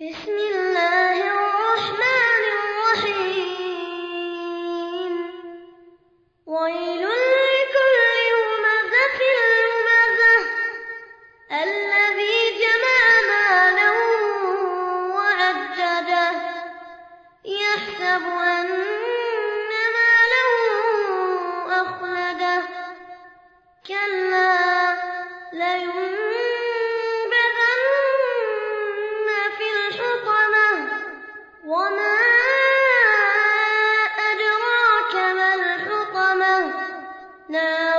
بسم الله الرحمن الرحيم. ويل لكل همزة لمزة. الذي جمع مالا وعجده يحسب أن نار